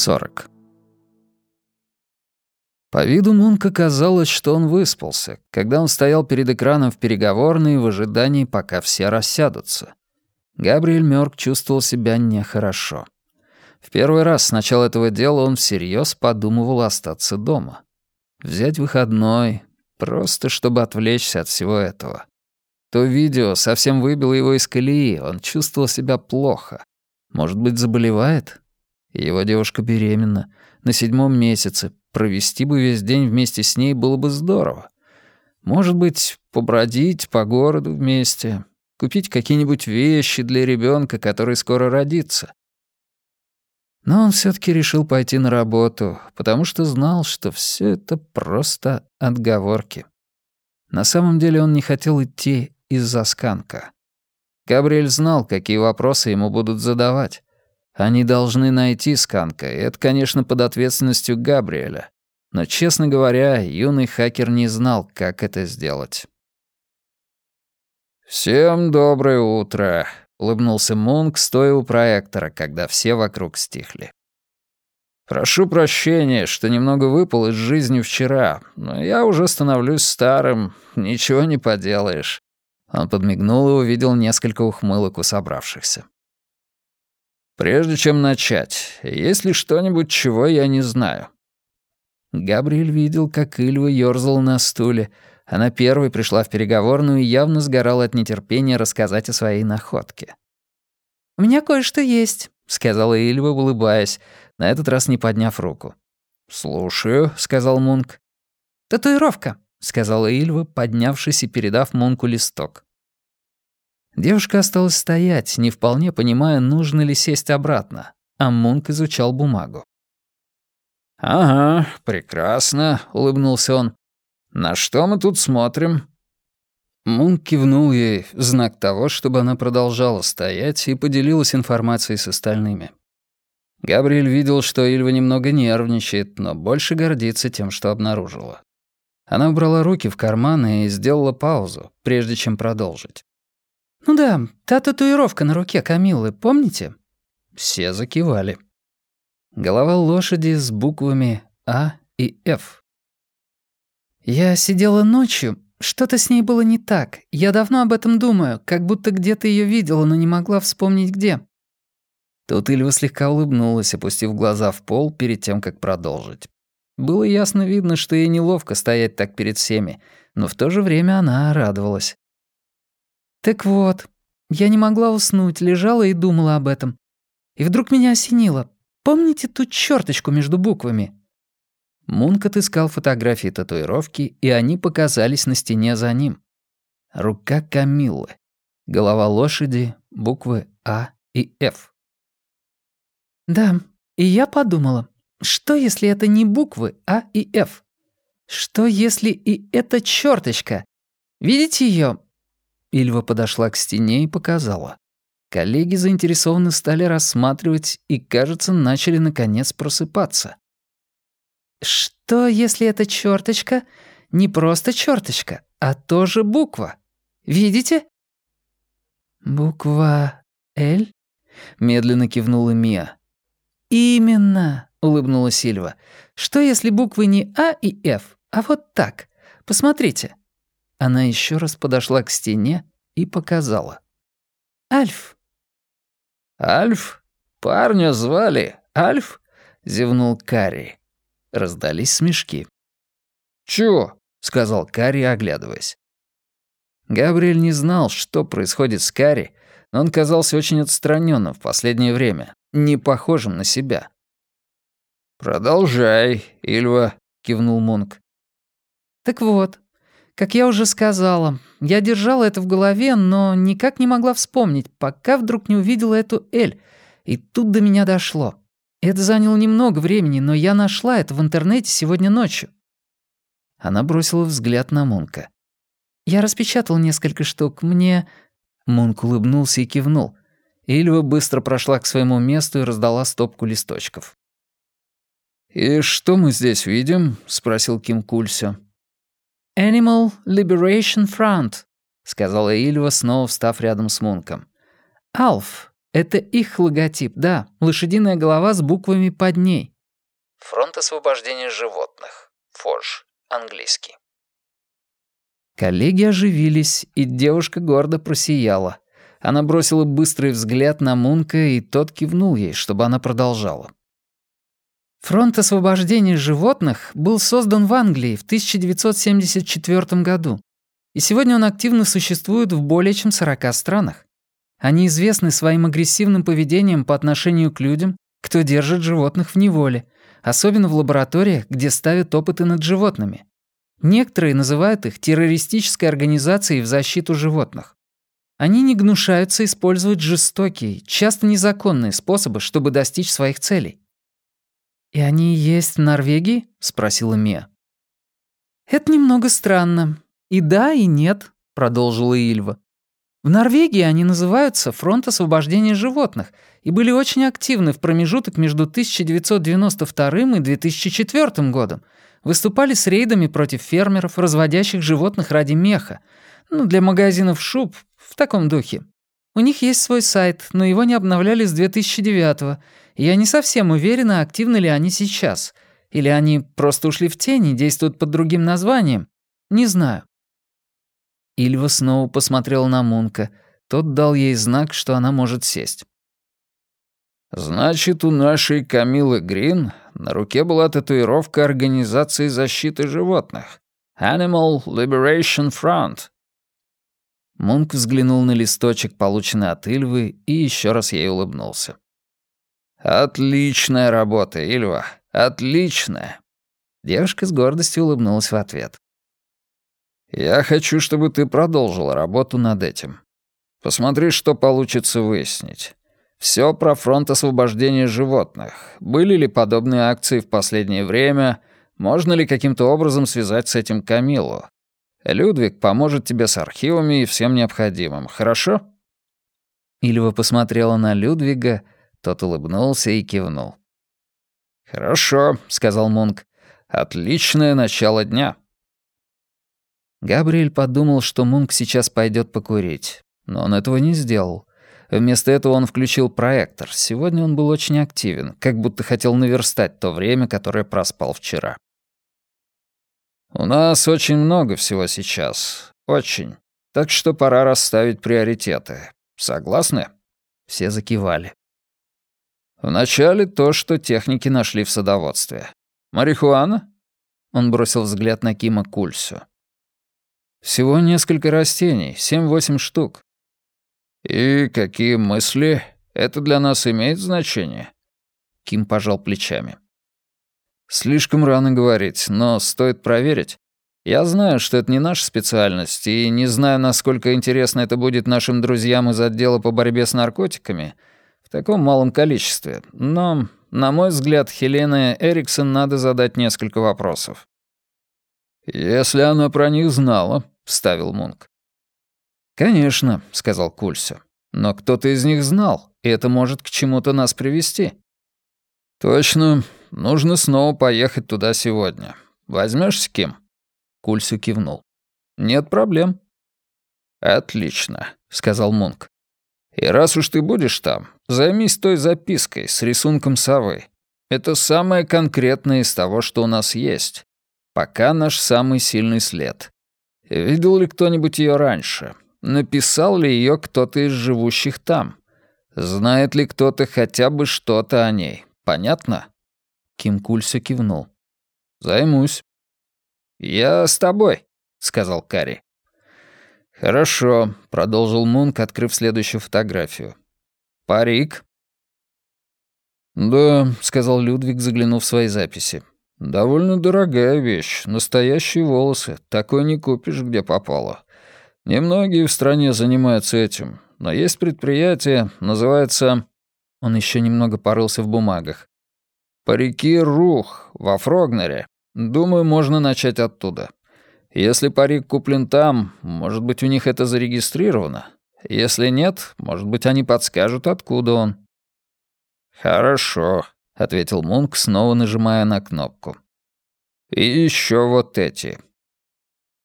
40. По виду Мунка казалось, что он выспался, когда он стоял перед экраном в переговорной в ожидании, пока все рассядутся. Габриэль Мёрк чувствовал себя нехорошо. В первый раз с начала этого дела он всерьез подумывал остаться дома. Взять выходной, просто чтобы отвлечься от всего этого. То видео совсем выбило его из колеи, он чувствовал себя плохо. Может быть, заболевает? Его девушка беременна, на седьмом месяце. Провести бы весь день вместе с ней было бы здорово. Может быть, побродить по городу вместе, купить какие-нибудь вещи для ребенка, который скоро родится. Но он все таки решил пойти на работу, потому что знал, что все это просто отговорки. На самом деле он не хотел идти из-за сканка. Габриэль знал, какие вопросы ему будут задавать. Они должны найти Сканка, и это, конечно, под ответственностью Габриэля. Но, честно говоря, юный хакер не знал, как это сделать. «Всем доброе утро», — улыбнулся Мунк, стоя у проектора, когда все вокруг стихли. «Прошу прощения, что немного выпал из жизни вчера, но я уже становлюсь старым, ничего не поделаешь». Он подмигнул и увидел несколько ухмылок у собравшихся. Прежде чем начать, есть ли что-нибудь, чего я не знаю?» Габриэль видел, как Ильва ёрзала на стуле. Она первой пришла в переговорную и явно сгорала от нетерпения рассказать о своей находке. «У меня кое-что есть», — сказала Ильва, улыбаясь, на этот раз не подняв руку. «Слушаю», — сказал Мунк. «Татуировка», — сказала Ильва, поднявшись и передав Мунку листок. Девушка осталась стоять, не вполне понимая, нужно ли сесть обратно, а Мунк изучал бумагу. «Ага, прекрасно», — улыбнулся он. «На что мы тут смотрим?» Мунк кивнул ей, знак того, чтобы она продолжала стоять и поделилась информацией с остальными. Габриэль видел, что Ильва немного нервничает, но больше гордится тем, что обнаружила. Она убрала руки в карманы и сделала паузу, прежде чем продолжить. «Ну да, та татуировка на руке Камиллы, помните?» Все закивали. Голова лошади с буквами А и Ф. «Я сидела ночью. Что-то с ней было не так. Я давно об этом думаю, как будто где-то ее видела, но не могла вспомнить где». Тут Ильва слегка улыбнулась, опустив глаза в пол перед тем, как продолжить. Было ясно видно, что ей неловко стоять так перед всеми, но в то же время она радовалась. Так вот, я не могла уснуть, лежала и думала об этом. И вдруг меня осенило. Помните ту черточку между буквами? Мунк отыскал фотографии татуировки, и они показались на стене за ним. Рука Камиллы. Голова лошади, буквы А и Ф. Да, и я подумала, что если это не буквы А и Ф? Что если и эта черточка? Видите ее? Ильва подошла к стене и показала. Коллеги заинтересованно стали рассматривать и, кажется, начали наконец просыпаться. «Что, если эта черточка не просто черточка, а тоже буква? Видите?» «Буква «Л»?» — медленно кивнула Мия. «Именно», — улыбнулась Сильва. «Что, если буквы не А и Ф, а вот так? Посмотрите». Она еще раз подошла к стене и показала. «Альф». «Альф? Парня звали Альф?» — зевнул Карри. Раздались смешки. «Чё?» — сказал Карри, оглядываясь. Габриэль не знал, что происходит с Карри, но он казался очень отстраненным в последнее время, не похожим на себя. «Продолжай, Ильва», — кивнул Мунк. «Так вот, как я уже сказала, я держала это в голове, но никак не могла вспомнить, пока вдруг не увидела эту «Эль», и тут до меня дошло. Это заняло немного времени, но я нашла это в интернете сегодня ночью. Она бросила взгляд на Мунка. Я распечатал несколько штук. Мне... Мунк улыбнулся и кивнул. Ильва быстро прошла к своему месту и раздала стопку листочков. «И что мы здесь видим?» — спросил Ким Кульсё. «Animal Liberation Front», — сказала Ильва, снова встав рядом с Мунком. «Алф — это их логотип, да, лошадиная голова с буквами под ней». Фронт освобождения животных. ФОЖ. Английский. Коллеги оживились, и девушка гордо просияла. Она бросила быстрый взгляд на Мунка, и тот кивнул ей, чтобы она продолжала. Фронт освобождения животных был создан в Англии в 1974 году, и сегодня он активно существует в более чем 40 странах. Они известны своим агрессивным поведением по отношению к людям, кто держит животных в неволе, особенно в лабораториях, где ставят опыты над животными. Некоторые называют их террористической организацией в защиту животных. Они не гнушаются использовать жестокие, часто незаконные способы, чтобы достичь своих целей. «И они есть в Норвегии?» — спросила Мия. «Это немного странно. И да, и нет», — продолжила Ильва. В Норвегии они называются «Фронт освобождения животных» и были очень активны в промежуток между 1992 и 2004 годом. Выступали с рейдами против фермеров, разводящих животных ради меха. Ну, для магазинов шуб, в таком духе. У них есть свой сайт, но его не обновляли с 2009 и я не совсем уверена, активны ли они сейчас. Или они просто ушли в тень и действуют под другим названием. Не знаю. Ильва снова посмотрела на Мунка. Тот дал ей знак, что она может сесть. «Значит, у нашей Камилы Грин на руке была татуировка Организации защиты животных. Animal Liberation Front». Мунк взглянул на листочек, полученный от Ильвы, и еще раз ей улыбнулся. «Отличная работа, Ильва, отличная!» Девушка с гордостью улыбнулась в ответ. Я хочу, чтобы ты продолжила работу над этим. Посмотри, что получится выяснить. Все про фронт освобождения животных. Были ли подобные акции в последнее время? Можно ли каким-то образом связать с этим Камилу? Людвиг поможет тебе с архивами и всем необходимым, хорошо?» Ильва посмотрела на Людвига, тот улыбнулся и кивнул. «Хорошо», — сказал Мунк. «Отличное начало дня». Габриэль подумал, что Мунк сейчас пойдет покурить. Но он этого не сделал. Вместо этого он включил проектор. Сегодня он был очень активен, как будто хотел наверстать то время, которое проспал вчера. «У нас очень много всего сейчас. Очень. Так что пора расставить приоритеты. Согласны?» Все закивали. Вначале то, что техники нашли в садоводстве. «Марихуана?» Он бросил взгляд на Кима Кульсю. Всего несколько растений, семь-восемь штук. И какие мысли? Это для нас имеет значение? Ким пожал плечами. Слишком рано говорить, но стоит проверить. Я знаю, что это не наша специальность, и не знаю, насколько интересно это будет нашим друзьям из отдела по борьбе с наркотиками в таком малом количестве, но, на мой взгляд, Хелене Эриксон надо задать несколько вопросов. «Если она про них знала», — вставил Мунк. «Конечно», — сказал Кульсо. «Но кто-то из них знал, и это может к чему-то нас привести». «Точно. Нужно снова поехать туда сегодня. Возьмешься, Ким?» Кульсо кивнул. «Нет проблем». «Отлично», — сказал Мунк. «И раз уж ты будешь там, займись той запиской с рисунком совы. Это самое конкретное из того, что у нас есть. Пока наш самый сильный след. Видел ли кто-нибудь ее раньше? Написал ли ее кто-то из живущих там? Знает ли кто-то хотя бы что-то о ней? Понятно? Ким Кульсо кивнул. Займусь. Я с тобой, сказал Кари. Хорошо, продолжил Мунк, открыв следующую фотографию. Парик. Да, сказал Людвиг, заглянув в свои записи. «Довольно дорогая вещь. Настоящие волосы. Такой не купишь, где попало. Немногие в стране занимаются этим. Но есть предприятие, называется...» Он еще немного порылся в бумагах. «Парики Рух во Фрогнере. Думаю, можно начать оттуда. Если парик куплен там, может быть, у них это зарегистрировано. Если нет, может быть, они подскажут, откуда он». «Хорошо», — ответил Мунк, снова нажимая на кнопку. «И еще вот эти».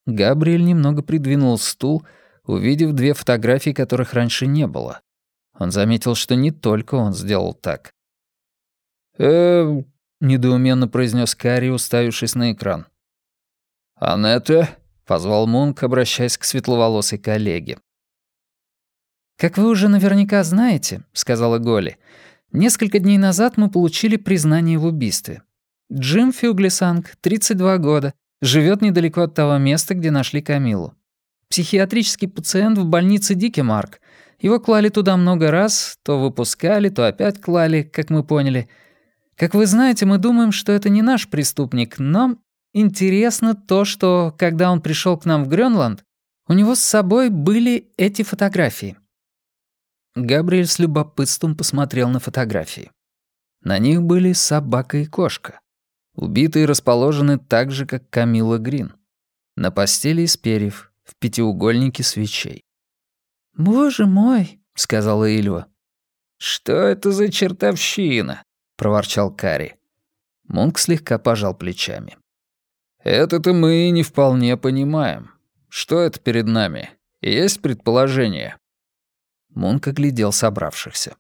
Габриэль немного придвинул стул, увидев две фотографии, которых раньше не было. Он заметил, что не только он сделал так. «Э, недоуменно произнес Карри, уставившись на экран. «Анетта?» — позвал Мунк, обращаясь к светловолосой коллеге. «Как вы уже наверняка знаете», — сказала Голи, «несколько дней назад мы получили признание в убийстве. Джим Фюглисанг, 32 года, живет недалеко от того места, где нашли Камилу. Психиатрический пациент в больнице Дикемарк. Его клали туда много раз, то выпускали, то опять клали, как мы поняли. Как вы знаете, мы думаем, что это не наш преступник, но интересно то, что, когда он пришел к нам в Грёнланд, у него с собой были эти фотографии. Габриэль с любопытством посмотрел на фотографии. На них были собака и кошка. Убитые расположены так же, как Камила Грин. На постели из перьев, в пятиугольнике свечей. «Боже мой», — сказала Ильва. «Что это за чертовщина?» — проворчал Кари. Мунк слегка пожал плечами. «Это-то мы не вполне понимаем. Что это перед нами? Есть предположение?» Мунк оглядел собравшихся.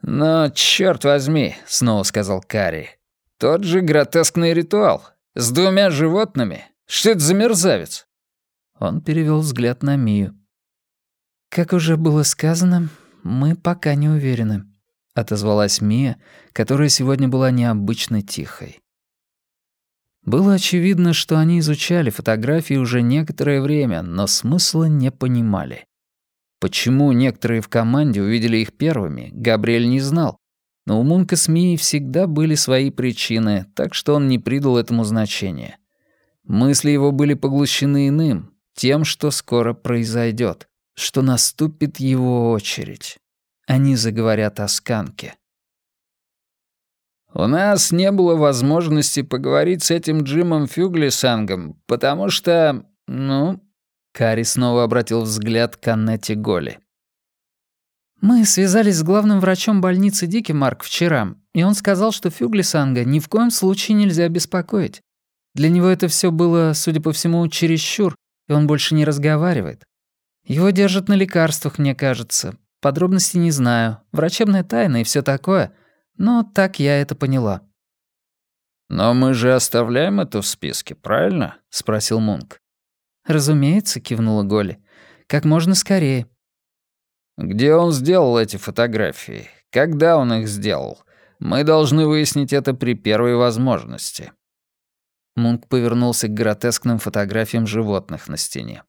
«Но, черт возьми», — снова сказал Карри. «Тот же гротескный ритуал. С двумя животными. Что это за мерзавец?» Он перевел взгляд на Мию. «Как уже было сказано, мы пока не уверены», — отозвалась Мия, которая сегодня была необычно тихой. Было очевидно, что они изучали фотографии уже некоторое время, но смысла не понимали. Почему некоторые в команде увидели их первыми, Габриэль не знал. Но у Мунка с Мией всегда были свои причины, так что он не придал этому значения. Мысли его были поглощены иным, тем, что скоро произойдет, что наступит его очередь. Они заговорят о сканке. «У нас не было возможности поговорить с этим Джимом Фюглисангом, потому что, ну, Кари снова обратил взгляд к Аннете Голи. «Мы связались с главным врачом больницы Дикимарк вчера, и он сказал, что Фюглисанга ни в коем случае нельзя беспокоить. Для него это все было, судя по всему, чересчур, и он больше не разговаривает. Его держат на лекарствах, мне кажется. Подробностей не знаю. Врачебная тайна и все такое. Но так я это поняла». «Но мы же оставляем это в списке, правильно?» — спросил Мунк. «Разумеется», — кивнула Голи. «Как можно скорее». «Где он сделал эти фотографии? Когда он их сделал? Мы должны выяснить это при первой возможности». Мунк повернулся к гротескным фотографиям животных на стене.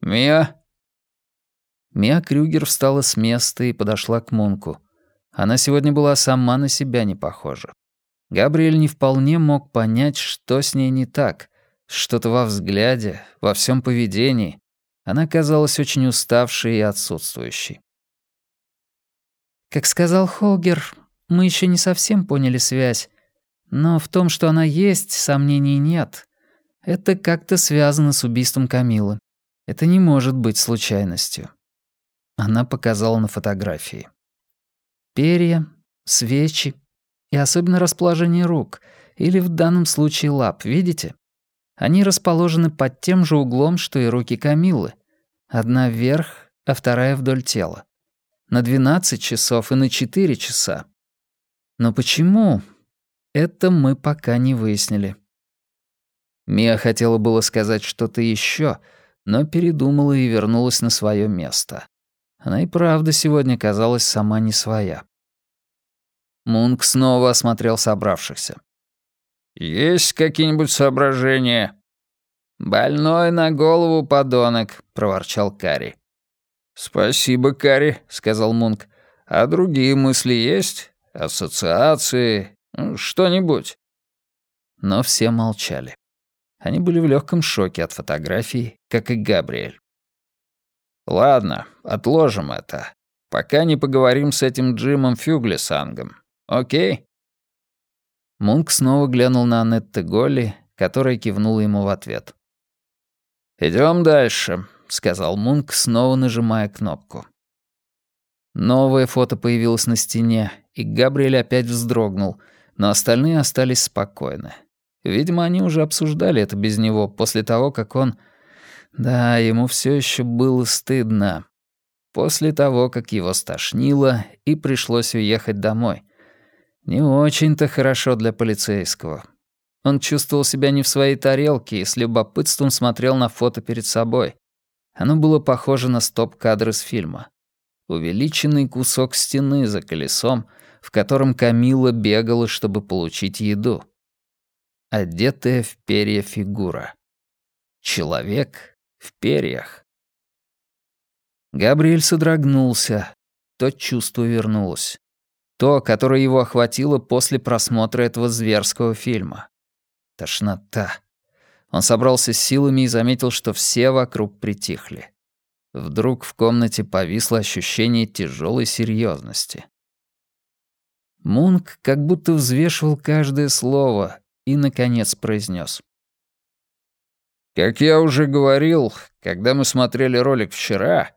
«Мия?» Мия Крюгер встала с места и подошла к Мунку. Она сегодня была сама на себя не похожа. Габриэль не вполне мог понять, что с ней не так, что-то во взгляде, во всем поведении. Она казалась очень уставшей и отсутствующей. Как сказал Холгер, мы еще не совсем поняли связь, но в том, что она есть, сомнений нет. Это как-то связано с убийством Камилы. Это не может быть случайностью. Она показала на фотографии. Перья, свечи и особенно расположение рук, или в данном случае лап, видите? Они расположены под тем же углом, что и руки Камиллы. Одна вверх, а вторая вдоль тела. На 12 часов и на 4 часа. Но почему? Это мы пока не выяснили. Мия хотела было сказать что-то еще, но передумала и вернулась на свое место. Она и правда сегодня казалась сама не своя. Мунк снова осмотрел собравшихся. «Есть какие-нибудь соображения?» «Больной на голову подонок», — проворчал Кари. «Спасибо, Кари», — сказал Мунк. «А другие мысли есть? Ассоциации? Ну, что-нибудь?» Но все молчали. Они были в легком шоке от фотографий, как и Габриэль. «Ладно, отложим это. Пока не поговорим с этим Джимом Фюглисангом. Окей?» Мунк снова глянул на Анетте Голли, которая кивнула ему в ответ. Идем дальше», — сказал Мунк, снова нажимая кнопку. Новое фото появилось на стене, и Габриэль опять вздрогнул, но остальные остались спокойны. Видимо, они уже обсуждали это без него после того, как он... Да, ему все еще было стыдно. После того, как его стошнило и пришлось уехать домой. Не очень-то хорошо для полицейского. Он чувствовал себя не в своей тарелке и с любопытством смотрел на фото перед собой. Оно было похоже на стоп-кадр из фильма. Увеличенный кусок стены за колесом, в котором Камила бегала, чтобы получить еду. Одетая в перья фигура. Человек в перьях. Габриэль содрогнулся. То чувство вернулось. То, которое его охватило после просмотра этого зверского фильма. Тошнота. Он собрался с силами и заметил, что все вокруг притихли. Вдруг в комнате повисло ощущение тяжелой серьезности. Мунк как будто взвешивал каждое слово и, наконец, произнес: «Как я уже говорил, когда мы смотрели ролик вчера,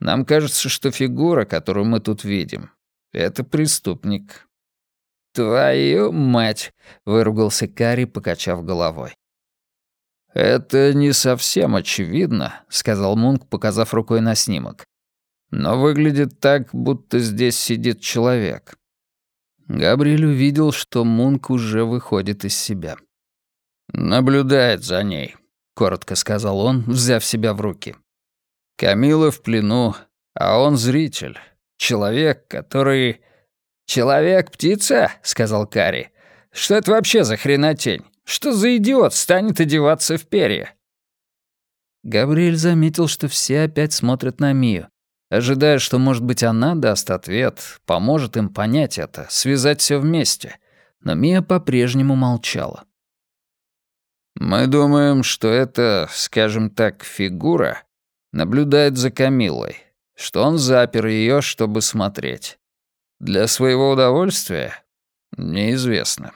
нам кажется, что фигура, которую мы тут видим, — это преступник». «Твою мать!» — выругался Кари, покачав головой. «Это не совсем очевидно», — сказал Мунк, показав рукой на снимок. «Но выглядит так, будто здесь сидит человек». Габриэль увидел, что Мунк уже выходит из себя. «Наблюдает за ней», — коротко сказал он, взяв себя в руки. «Камила в плену, а он зритель. Человек, который...» «Человек-птица?» — сказал Кари. «Что это вообще за хренотень? Что за идиот станет одеваться в перья?» Габриэль заметил, что все опять смотрят на Мию, ожидая, что, может быть, она даст ответ, поможет им понять это, связать все вместе. Но Мия по-прежнему молчала. «Мы думаем, что это, скажем так, фигура наблюдает за Камилой, что он запер ее, чтобы смотреть. Для своего удовольствия? Неизвестно».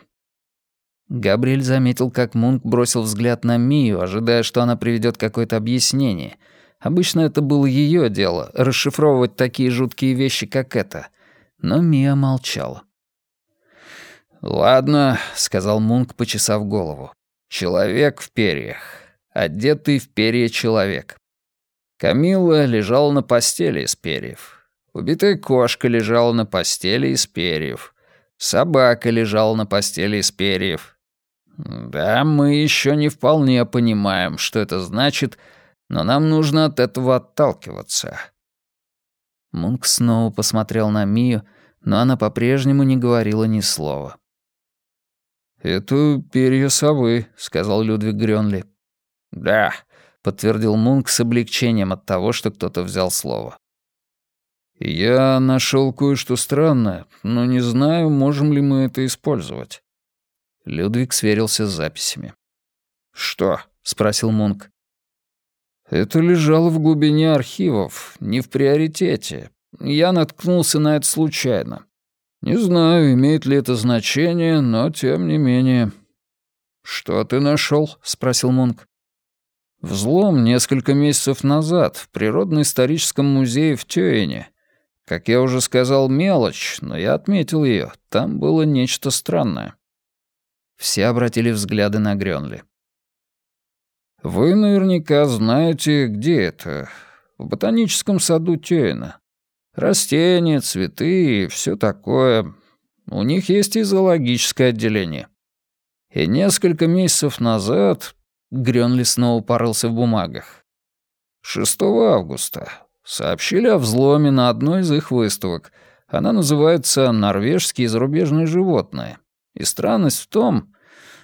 Габриэль заметил, как Мунк бросил взгляд на Мию, ожидая, что она приведет какое-то объяснение. Обычно это было ее дело — расшифровывать такие жуткие вещи, как это. Но Мия молчала. «Ладно», — сказал Мунк, почесав голову. «Человек в перьях. Одетый в перья человек. Камилла лежала на постели из перьев. Убитая кошка лежала на постели из перьев. Собака лежала на постели из перьев. Да, мы еще не вполне понимаем, что это значит, но нам нужно от этого отталкиваться. Мунк снова посмотрел на Мию, но она по-прежнему не говорила ни слова. «Это перья совы», — сказал Людвиг Грёнли. «Да», — подтвердил Мунк с облегчением от того, что кто-то взял слово. «Я нашел кое-что странное, но не знаю, можем ли мы это использовать. Людвиг сверился с записями. «Что?» — спросил Мунк. «Это лежало в глубине архивов, не в приоритете. Я наткнулся на это случайно. Не знаю, имеет ли это значение, но тем не менее». «Что ты нашел? спросил Мунк. «Взлом несколько месяцев назад в Природно-историческом музее в Тюэне. Как я уже сказал, мелочь, но я отметил ее. Там было нечто странное». Все обратили взгляды на Грёнли. «Вы наверняка знаете, где это. В ботаническом саду Тюэна. Растения, цветы и все такое. У них есть и зоологическое отделение. И несколько месяцев назад Грёнли снова порылся в бумагах. 6 августа сообщили о взломе на одной из их выставок. Она называется «Норвежские зарубежные животные». И странность в том,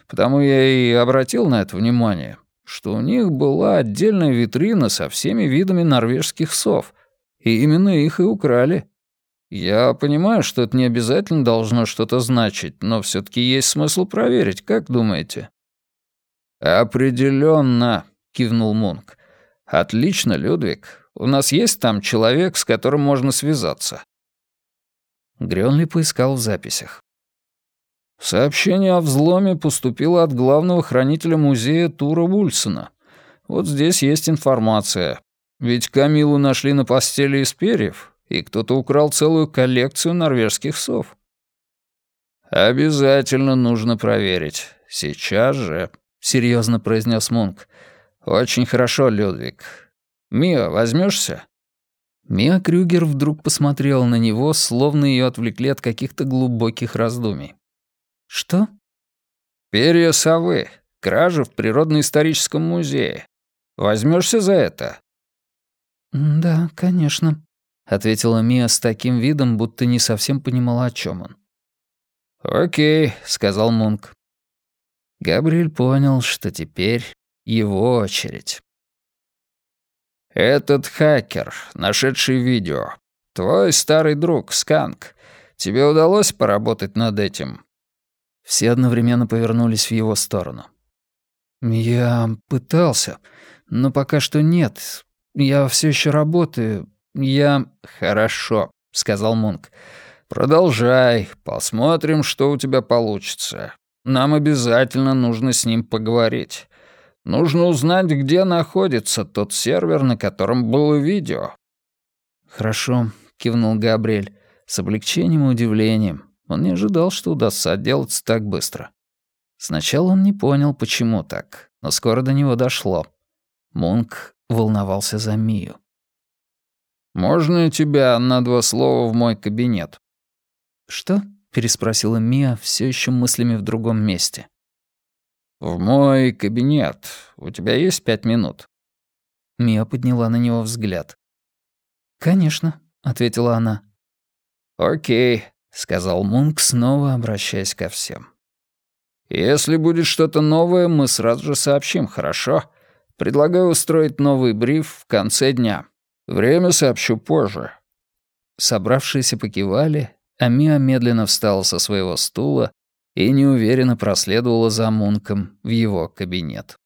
потому я и обратил на это внимание, что у них была отдельная витрина со всеми видами норвежских сов, и именно их и украли. Я понимаю, что это не обязательно должно что-то значить, но все таки есть смысл проверить, как думаете?» Определенно, кивнул Мунк. «Отлично, Людвиг. У нас есть там человек, с которым можно связаться?» Грёнли поискал в записях. Сообщение о взломе поступило от главного хранителя музея Тура Вульсона. Вот здесь есть информация. Ведь Камилу нашли на постели из перьев, и кто-то украл целую коллекцию норвежских сов. «Обязательно нужно проверить. Сейчас же», — серьезно произнес Мунк. «Очень хорошо, Людвиг. Мио, возьмешься? Мия Крюгер вдруг посмотрела на него, словно ее отвлекли от каких-то глубоких раздумий. «Что?» «Перья совы. Кража в природно-историческом музее. Возьмешься за это?» «Да, конечно», — ответила Мия с таким видом, будто не совсем понимала, о чем он. «Окей», — сказал Мунк. Габриэль понял, что теперь его очередь. «Этот хакер, нашедший видео, твой старый друг, Сканк. Тебе удалось поработать над этим?» Все одновременно повернулись в его сторону. «Я пытался, но пока что нет. Я все еще работаю. Я...» «Хорошо», — сказал Мунк. «Продолжай, посмотрим, что у тебя получится. Нам обязательно нужно с ним поговорить. Нужно узнать, где находится тот сервер, на котором было видео». «Хорошо», — кивнул Габриэль, с облегчением и удивлением. Он не ожидал, что удастся отделаться так быстро. Сначала он не понял, почему так, но скоро до него дошло. Мунк волновался за Мию. «Можно тебя на два слова в мой кабинет?» «Что?» — переспросила Мия, все еще мыслями в другом месте. «В мой кабинет. У тебя есть пять минут?» Мия подняла на него взгляд. «Конечно», — ответила она. «Окей», — сказал Мунк, снова обращаясь ко всем. «Если будет что-то новое, мы сразу же сообщим, хорошо? Предлагаю устроить новый бриф в конце дня. Время сообщу позже». Собравшиеся покивали, а Мия медленно встала со своего стула и неуверенно проследовала за Мунком в его кабинет.